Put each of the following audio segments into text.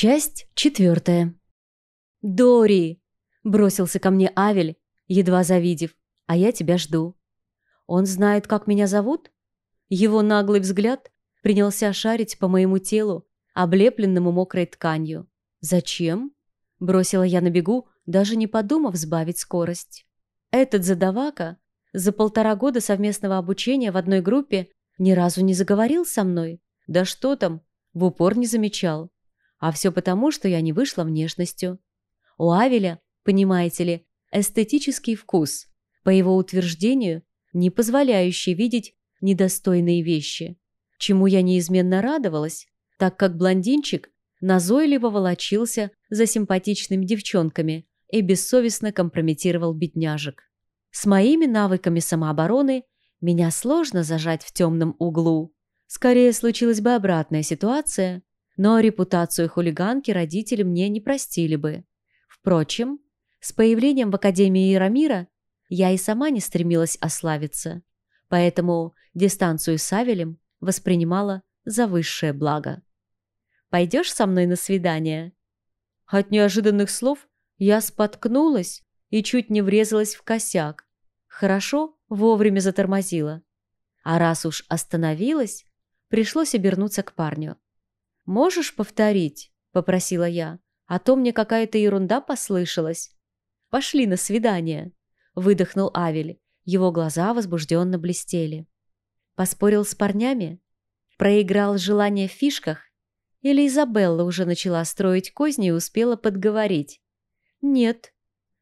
Часть четвертая. «Дори!» – бросился ко мне Авель, едва завидев, а я тебя жду. Он знает, как меня зовут? Его наглый взгляд принялся шарить по моему телу, облепленному мокрой тканью. «Зачем?» – бросила я на бегу, даже не подумав сбавить скорость. Этот задавака за полтора года совместного обучения в одной группе ни разу не заговорил со мной. Да что там, в упор не замечал. А все потому, что я не вышла внешностью. У Авеля, понимаете ли, эстетический вкус, по его утверждению, не позволяющий видеть недостойные вещи, чему я неизменно радовалась, так как блондинчик назойливо волочился за симпатичными девчонками и бессовестно компрометировал бедняжек. С моими навыками самообороны меня сложно зажать в темном углу. Скорее случилась бы обратная ситуация, но репутацию хулиганки родители мне не простили бы. Впрочем, с появлением в Академии Ирамира я и сама не стремилась ославиться, поэтому дистанцию с Авелем воспринимала за высшее благо. «Пойдешь со мной на свидание?» От неожиданных слов я споткнулась и чуть не врезалась в косяк. Хорошо вовремя затормозила. А раз уж остановилась, пришлось обернуться к парню. «Можешь повторить?» – попросила я. «А то мне какая-то ерунда послышалась». «Пошли на свидание», – выдохнул Авель. Его глаза возбужденно блестели. Поспорил с парнями? Проиграл желание в фишках? Или Изабелла уже начала строить козни и успела подговорить? Нет.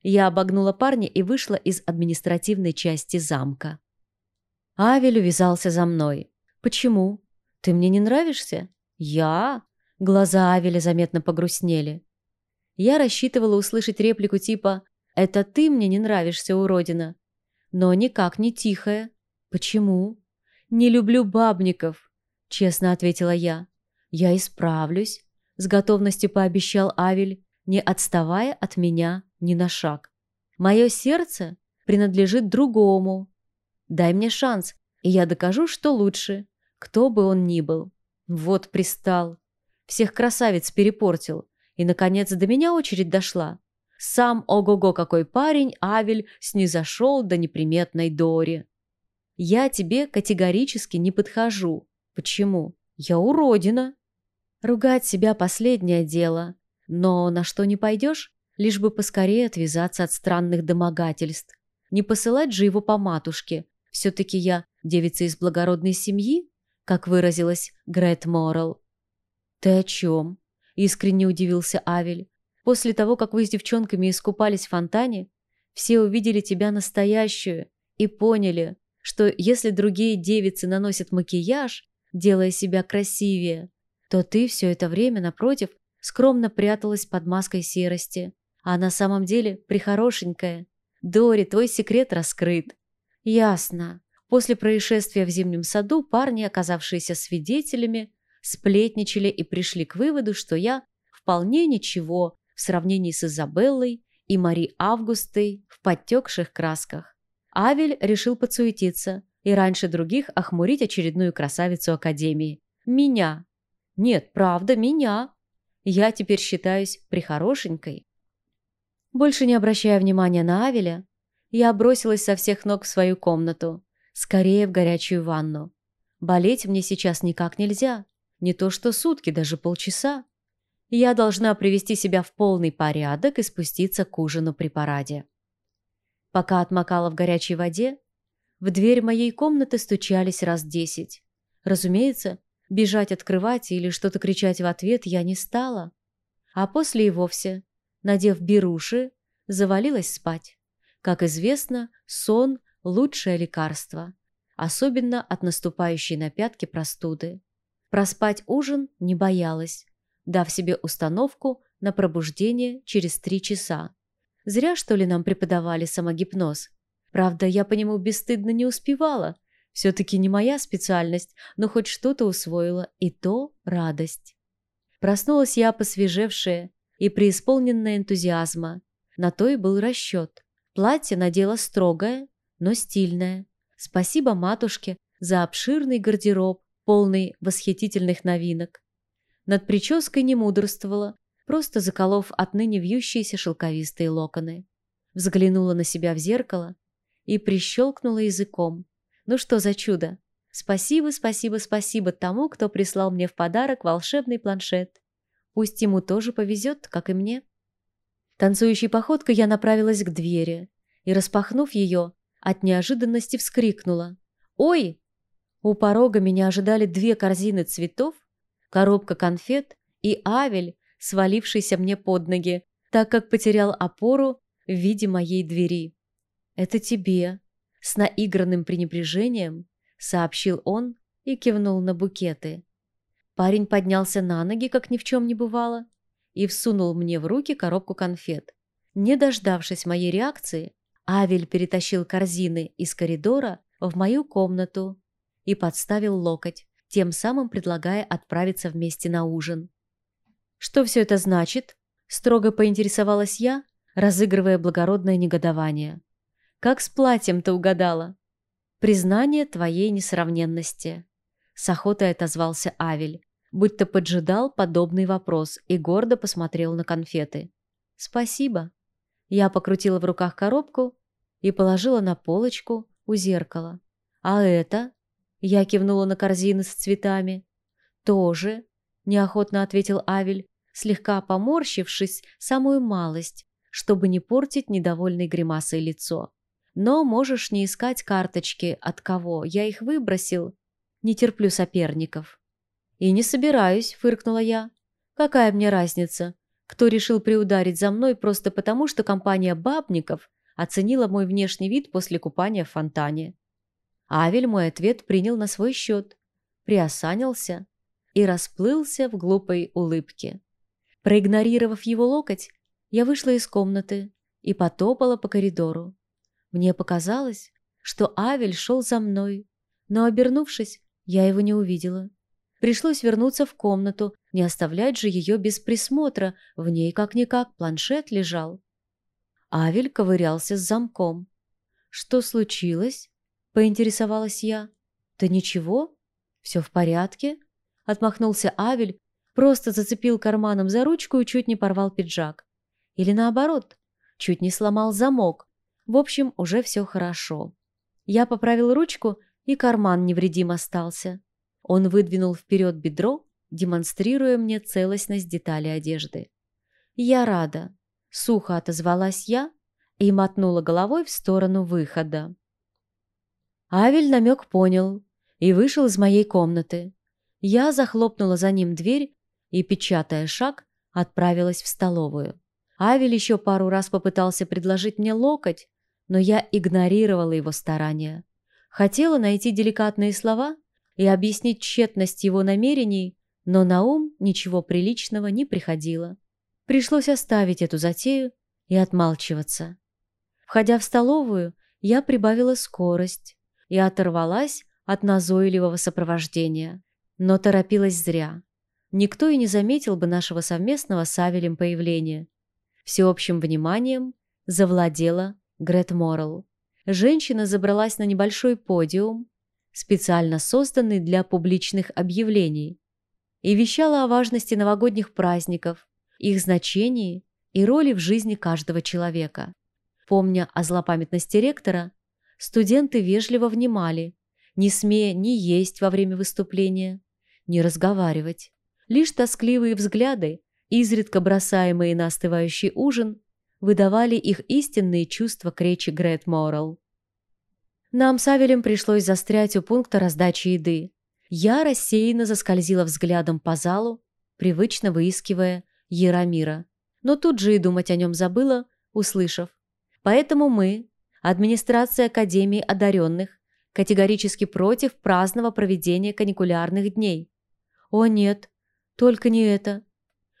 Я обогнула парня и вышла из административной части замка. Авель увязался за мной. «Почему? Ты мне не нравишься?» «Я?» Глаза Авеля заметно погрустнели. Я рассчитывала услышать реплику типа «Это ты мне не нравишься, уродина». Но никак не тихая. «Почему?» «Не люблю бабников», — честно ответила я. «Я исправлюсь», — с готовностью пообещал Авель, не отставая от меня ни на шаг. «Мое сердце принадлежит другому. Дай мне шанс, и я докажу, что лучше, кто бы он ни был». Вот пристал. Всех красавиц перепортил. И, наконец, до меня очередь дошла. Сам ого-го какой парень Авель снизошел до неприметной Дори. Я тебе категорически не подхожу. Почему? Я уродина. Ругать себя последнее дело. Но на что не пойдешь, лишь бы поскорее отвязаться от странных домогательств. Не посылать же его по матушке. Все-таки я девица из благородной семьи, как выразилась Грет Моррелл. «Ты о чем?» – искренне удивился Авель. «После того, как вы с девчонками искупались в фонтане, все увидели тебя настоящую и поняли, что если другие девицы наносят макияж, делая себя красивее, то ты все это время, напротив, скромно пряталась под маской серости. А на самом деле прихорошенькая. Дори, твой секрет раскрыт. Ясно. После происшествия в зимнем саду парни, оказавшиеся свидетелями, сплетничали и пришли к выводу, что я вполне ничего в сравнении с Изабеллой и Мари Августой в подтекших красках. Авель решил подсуетиться и раньше других охмурить очередную красавицу Академии. Меня. Нет, правда, меня. Я теперь считаюсь прихорошенькой. Больше не обращая внимания на Авеля, я бросилась со всех ног в свою комнату. Скорее в горячую ванну. Болеть мне сейчас никак нельзя. Не то что сутки, даже полчаса. Я должна привести себя в полный порядок и спуститься к ужину при параде. Пока отмокала в горячей воде, в дверь моей комнаты стучались раз десять. Разумеется, бежать открывать или что-то кричать в ответ я не стала. А после и вовсе, надев беруши, завалилась спать. Как известно, сон лучшее лекарство, особенно от наступающей на пятки простуды. Проспать ужин не боялась, дав себе установку на пробуждение через три часа. Зря, что ли, нам преподавали самогипноз. Правда, я по нему бесстыдно не успевала. Все-таки не моя специальность, но хоть что-то усвоила, и то радость. Проснулась я посвежевшая и преисполненная энтузиазма. На то и был расчет. Платье надела строгое, но стильная. Спасибо матушке за обширный гардероб, полный восхитительных новинок. Над прической не мудрствовала, просто заколов отныне вьющиеся шелковистые локоны. Взглянула на себя в зеркало и прищелкнула языком. Ну что за чудо? Спасибо, спасибо, спасибо тому, кто прислал мне в подарок волшебный планшет. Пусть ему тоже повезет, как и мне. Танцующей походкой я направилась к двери и, распахнув ее, от неожиданности вскрикнула. «Ой!» У порога меня ожидали две корзины цветов, коробка конфет и авель, свалившийся мне под ноги, так как потерял опору в виде моей двери. «Это тебе», — с наигранным пренебрежением сообщил он и кивнул на букеты. Парень поднялся на ноги, как ни в чем не бывало, и всунул мне в руки коробку конфет. Не дождавшись моей реакции, Авель перетащил корзины из коридора в мою комнату и подставил локоть, тем самым предлагая отправиться вместе на ужин. «Что все это значит?» – строго поинтересовалась я, разыгрывая благородное негодование. «Как с платьем-то угадала?» «Признание твоей несравненности», – с охотой отозвался Авель, будто поджидал подобный вопрос и гордо посмотрел на конфеты. «Спасибо». Я покрутила в руках коробку и положила на полочку у зеркала. «А это?» Я кивнула на корзины с цветами. «Тоже?» – неохотно ответил Авель, слегка поморщившись самую малость, чтобы не портить недовольной гримасой лицо. «Но можешь не искать карточки от кого, я их выбросил. Не терплю соперников». «И не собираюсь», – фыркнула я. «Какая мне разница, кто решил приударить за мной просто потому, что компания бабников оценила мой внешний вид после купания в фонтане?» Авель мой ответ принял на свой счет, приосанился и расплылся в глупой улыбке. Проигнорировав его локоть, я вышла из комнаты и потопала по коридору. Мне показалось, что Авель шел за мной, но, обернувшись, я его не увидела. Пришлось вернуться в комнату, не оставлять же ее без присмотра, в ней как-никак планшет лежал. Авель ковырялся с замком. «Что случилось?» – поинтересовалась я. «Да ничего, все в порядке?» – отмахнулся Авель, просто зацепил карманом за ручку и чуть не порвал пиджак. Или наоборот, чуть не сломал замок. В общем, уже все хорошо. Я поправил ручку, и карман невредим остался. Он выдвинул вперед бедро, демонстрируя мне целостность деталей одежды. «Я рада», — сухо отозвалась я и мотнула головой в сторону выхода. Авель намек понял и вышел из моей комнаты. Я захлопнула за ним дверь и, печатая шаг, отправилась в столовую. Авель еще пару раз попытался предложить мне локоть, но я игнорировала его старания. Хотела найти деликатные слова, и объяснить тщетность его намерений, но на ум ничего приличного не приходило. Пришлось оставить эту затею и отмалчиваться. Входя в столовую, я прибавила скорость и оторвалась от назойливого сопровождения. Но торопилась зря. Никто и не заметил бы нашего совместного с Авелем появления. Всеобщим вниманием завладела Грет Моррелл. Женщина забралась на небольшой подиум, специально созданный для публичных объявлений, и вещала о важности новогодних праздников, их значении и роли в жизни каждого человека. Помня о злопамятности ректора, студенты вежливо внимали, не смея ни есть во время выступления, ни разговаривать. Лишь тоскливые взгляды, изредка бросаемые на остывающий ужин, выдавали их истинные чувства к речи Грет Моррелл. Нам с Авелем пришлось застрять у пункта раздачи еды. Я рассеянно заскользила взглядом по залу, привычно выискивая Яромира. Но тут же и думать о нем забыла, услышав. Поэтому мы, администрация Академии одаренных, категорически против праздного проведения каникулярных дней. О нет, только не это.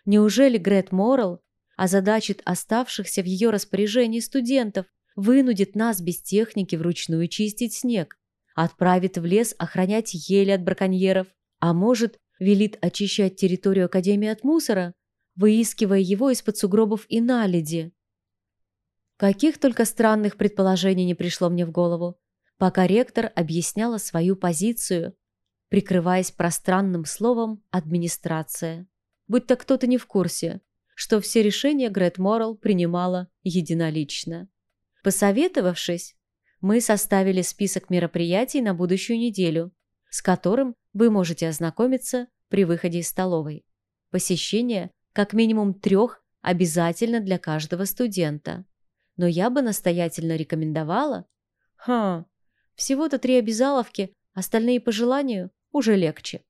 Неужели Грет Моррелл озадачит оставшихся в ее распоряжении студентов, вынудит нас без техники вручную чистить снег, отправит в лес охранять ели от браконьеров, а может, велит очищать территорию Академии от мусора, выискивая его из-под сугробов и наледи. Каких только странных предположений не пришло мне в голову, пока ректор объясняла свою позицию, прикрываясь пространным словом «администрация». Будь то кто-то не в курсе, что все решения Грет Моррелл принимала единолично. Посоветовавшись, мы составили список мероприятий на будущую неделю, с которым вы можете ознакомиться при выходе из столовой. Посещение как минимум трех обязательно для каждого студента. Но я бы настоятельно рекомендовала... Ха, всего-то три обязаловки, остальные по желанию уже легче.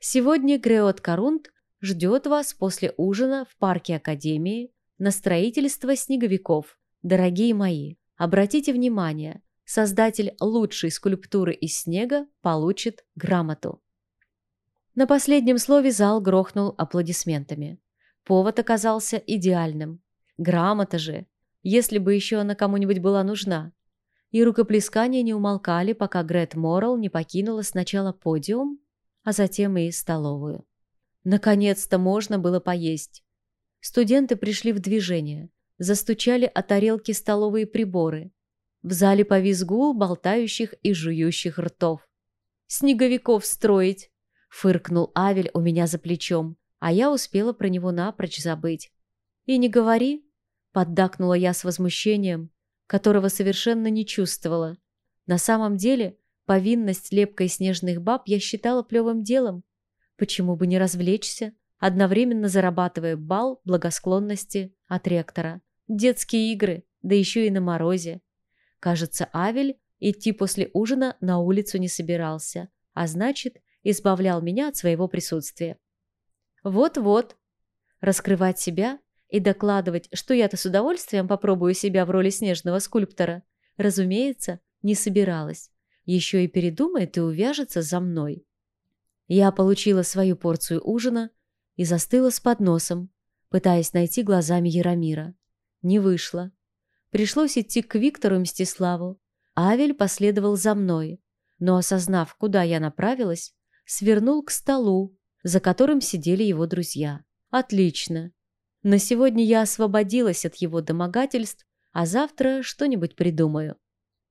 Сегодня Греот Корунд ждет вас после ужина в парке Академии на строительство снеговиков. Дорогие мои, обратите внимание, создатель лучшей скульптуры из снега получит грамоту. На последнем слове зал грохнул аплодисментами. Повод оказался идеальным. Грамота же, если бы еще она кому-нибудь была нужна. И рукоплескания не умолкали, пока Грет Моррелл не покинула сначала подиум, а затем и столовую. Наконец-то можно было поесть. Студенты пришли в движение, застучали о тарелки столовые приборы. В зале повис гул болтающих и жующих ртов. «Снеговиков строить!» Фыркнул Авель у меня за плечом, а я успела про него напрочь забыть. «И не говори!» Поддакнула я с возмущением, которого совершенно не чувствовала. На самом деле, повинность лепкой снежных баб я считала плевым делом. Почему бы не развлечься, одновременно зарабатывая бал благосклонности от ректора? Детские игры, да еще и на морозе. Кажется, Авель идти после ужина на улицу не собирался, а значит, избавлял меня от своего присутствия. Вот-вот. Раскрывать себя и докладывать, что я-то с удовольствием попробую себя в роли снежного скульптора, разумеется, не собиралась. Еще и передумает и увяжется за мной. Я получила свою порцию ужина и застыла с подносом, пытаясь найти глазами Яромира. Не вышло. Пришлось идти к Виктору Мстиславу. Авель последовал за мной, но, осознав, куда я направилась, свернул к столу, за которым сидели его друзья. Отлично. На сегодня я освободилась от его домогательств, а завтра что-нибудь придумаю.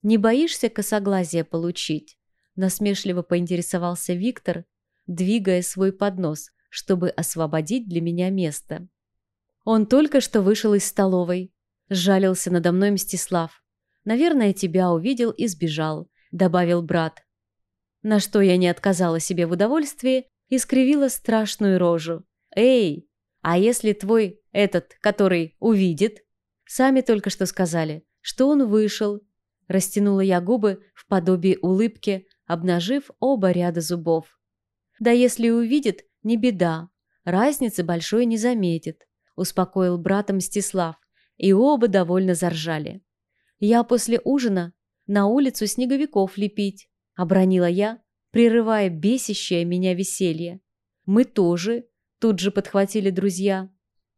Не боишься косоглазия получить? Насмешливо поинтересовался Виктор, двигая свой поднос, чтобы освободить для меня место. Он только что вышел из столовой. Сжалился надо мной Мстислав. «Наверное, тебя увидел и сбежал», — добавил брат. На что я не отказала себе в удовольствии и скривила страшную рожу. «Эй, а если твой этот, который увидит?» Сами только что сказали, что он вышел. Растянула я губы в подобии улыбки, обнажив оба ряда зубов. «Да если увидит, не беда. Разницы большой не заметит», – успокоил брата Мстислав, и оба довольно заржали. «Я после ужина на улицу снеговиков лепить. — обронила я, прерывая бесящее меня веселье. «Мы тоже», — тут же подхватили друзья.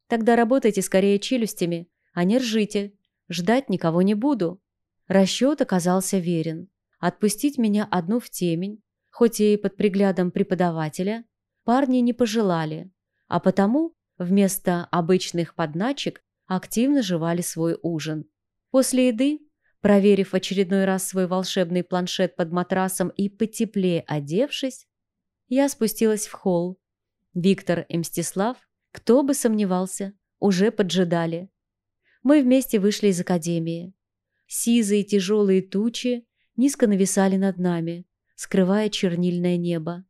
«Тогда работайте скорее челюстями, а не ржите. Ждать никого не буду». Расчет оказался верен. Отпустить меня одну в темень, хоть и под приглядом преподавателя, парни не пожелали, а потому вместо обычных подначек активно жевали свой ужин. После еды Проверив очередной раз свой волшебный планшет под матрасом и потеплее одевшись, я спустилась в холл. Виктор и Мстислав, кто бы сомневался, уже поджидали. Мы вместе вышли из академии. Сизые тяжелые тучи низко нависали над нами, скрывая чернильное небо.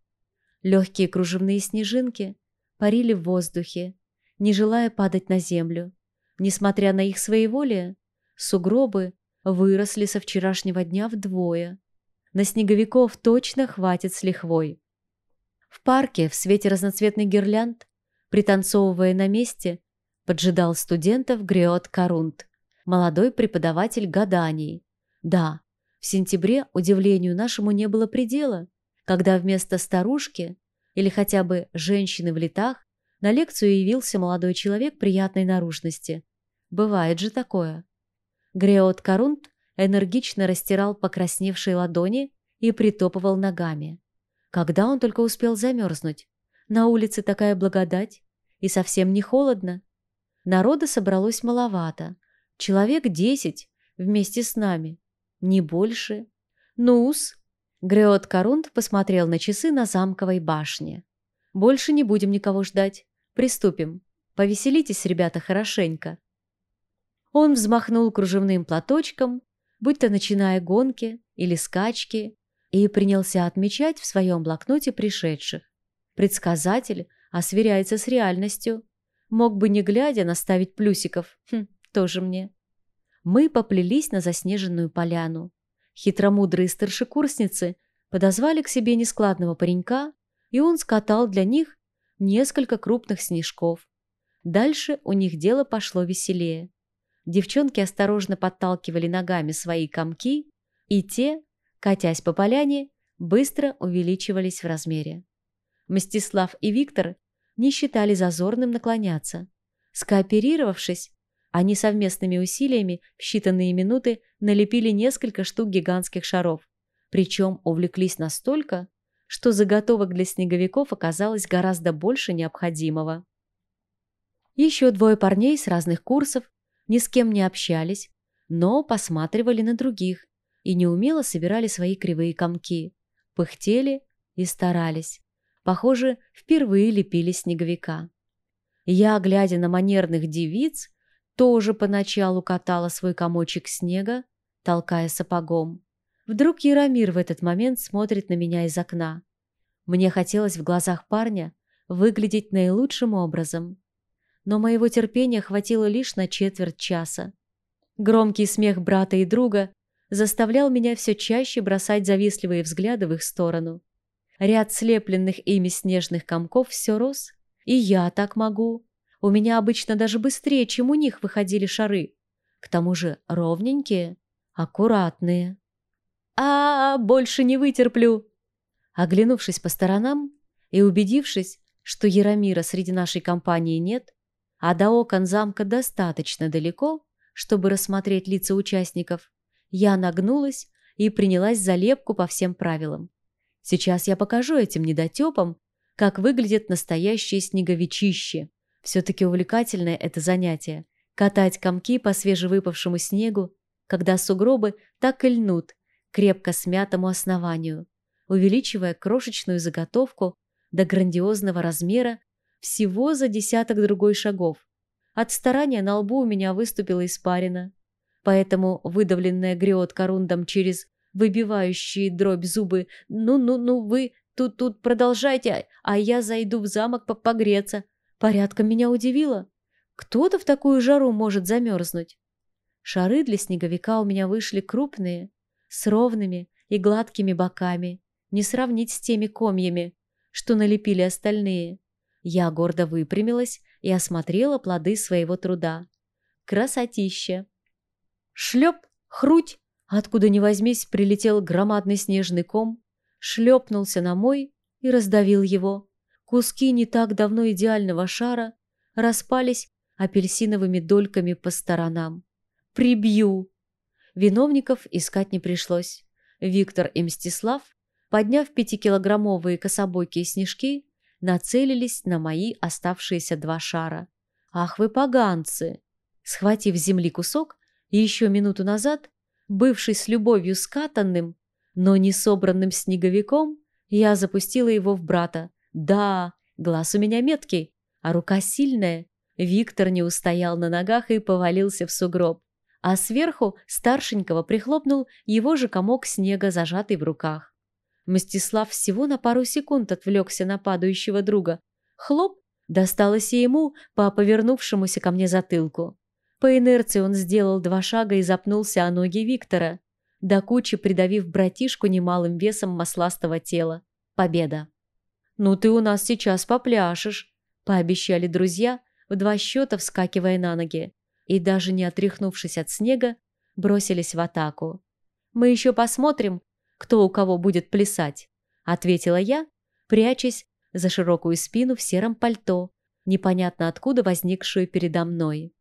Легкие кружевные снежинки парили в воздухе, не желая падать на землю. Несмотря на их своеволие, сугробы выросли со вчерашнего дня вдвое. На снеговиков точно хватит с лихвой. В парке в свете разноцветных гирлянд, пританцовывая на месте, поджидал студентов Греот Карунт, молодой преподаватель гаданий. Да, в сентябре удивлению нашему не было предела, когда вместо старушки или хотя бы женщины в летах на лекцию явился молодой человек приятной наружности. Бывает же такое. Греот Карунт энергично растирал покрасневшие ладони и притопывал ногами. Когда он только успел замерзнуть? На улице такая благодать, и совсем не холодно. Народа собралось маловато. Человек десять вместе с нами. Не больше. Ну-с. Греот Карунт посмотрел на часы на замковой башне. Больше не будем никого ждать. Приступим. Повеселитесь, ребята, хорошенько». Он взмахнул кружевным платочком, будто начиная гонки или скачки, и принялся отмечать в своем блокноте пришедших. Предсказатель осверяется с реальностью. Мог бы, не глядя, наставить плюсиков. Хм, тоже мне. Мы поплелись на заснеженную поляну. Хитромудрые старшекурсницы подозвали к себе нескладного паренька, и он скатал для них несколько крупных снежков. Дальше у них дело пошло веселее. Девчонки осторожно подталкивали ногами свои комки, и те, катясь по поляне, быстро увеличивались в размере. Мстислав и Виктор не считали зазорным наклоняться. Скооперировавшись, они совместными усилиями в считанные минуты налепили несколько штук гигантских шаров, причем увлеклись настолько, что заготовок для снеговиков оказалось гораздо больше необходимого. Еще двое парней с разных курсов ни с кем не общались, но посматривали на других и неумело собирали свои кривые комки, пыхтели и старались. Похоже, впервые лепили снеговика. Я, глядя на манерных девиц, тоже поначалу катала свой комочек снега, толкая сапогом. Вдруг Яромир в этот момент смотрит на меня из окна. Мне хотелось в глазах парня выглядеть наилучшим образом. Но моего терпения хватило лишь на четверть часа. Громкий смех брата и друга заставлял меня все чаще бросать завистливые взгляды в их сторону. Ряд слепленных ими снежных комков все рос. И я так могу. У меня обычно даже быстрее, чем у них выходили шары. К тому же ровненькие, аккуратные. А, -а, -а больше не вытерплю. Оглянувшись по сторонам и убедившись, что Яромира среди нашей компании нет, а до окон замка достаточно далеко, чтобы рассмотреть лица участников, я нагнулась и принялась за лепку по всем правилам. Сейчас я покажу этим недотепам, как выглядит настоящее снеговичище. Все-таки увлекательное это занятие – катать комки по свежевыпавшему снегу, когда сугробы так и льнут крепко смятому основанию, увеличивая крошечную заготовку до грандиозного размера всего за десяток другой шагов. От старания на лбу у меня выступила испарина, поэтому выдавленная грет корундом через выбивающие дробь зубы. «Ну-ну-ну, вы тут-тут продолжайте, а я зайду в замок погреться». Порядком меня удивило. Кто-то в такую жару может замерзнуть. Шары для снеговика у меня вышли крупные, с ровными и гладкими боками, не сравнить с теми комьями, что налепили остальные. Я гордо выпрямилась и осмотрела плоды своего труда. Красотища! Шлеп, хруть, Откуда ни возьмись, прилетел громадный снежный ком, шлепнулся на мой и раздавил его. Куски не так давно идеального шара распались апельсиновыми дольками по сторонам. «Прибью!» Виновников искать не пришлось. Виктор и Мстислав, подняв пятикилограммовые кособокие снежки, нацелились на мои оставшиеся два шара. «Ах вы поганцы!» Схватив с земли кусок, еще минуту назад Бывший с любовью скатанным, но не собранным снеговиком, я запустила его в брата. Да, глаз у меня меткий, а рука сильная. Виктор не устоял на ногах и повалился в сугроб. А сверху старшенького прихлопнул его же комок снега, зажатый в руках. Мстислав всего на пару секунд отвлекся на падающего друга. Хлоп! Досталось и ему по повернувшемуся ко мне затылку. По инерции он сделал два шага и запнулся о ноги Виктора, до кучи придавив братишку немалым весом масластого тела. Победа. «Ну ты у нас сейчас попляшешь», – пообещали друзья, в два счета вскакивая на ноги, и даже не отряхнувшись от снега, бросились в атаку. «Мы еще посмотрим, кто у кого будет плясать», – ответила я, прячась за широкую спину в сером пальто, непонятно откуда возникшую передо мной.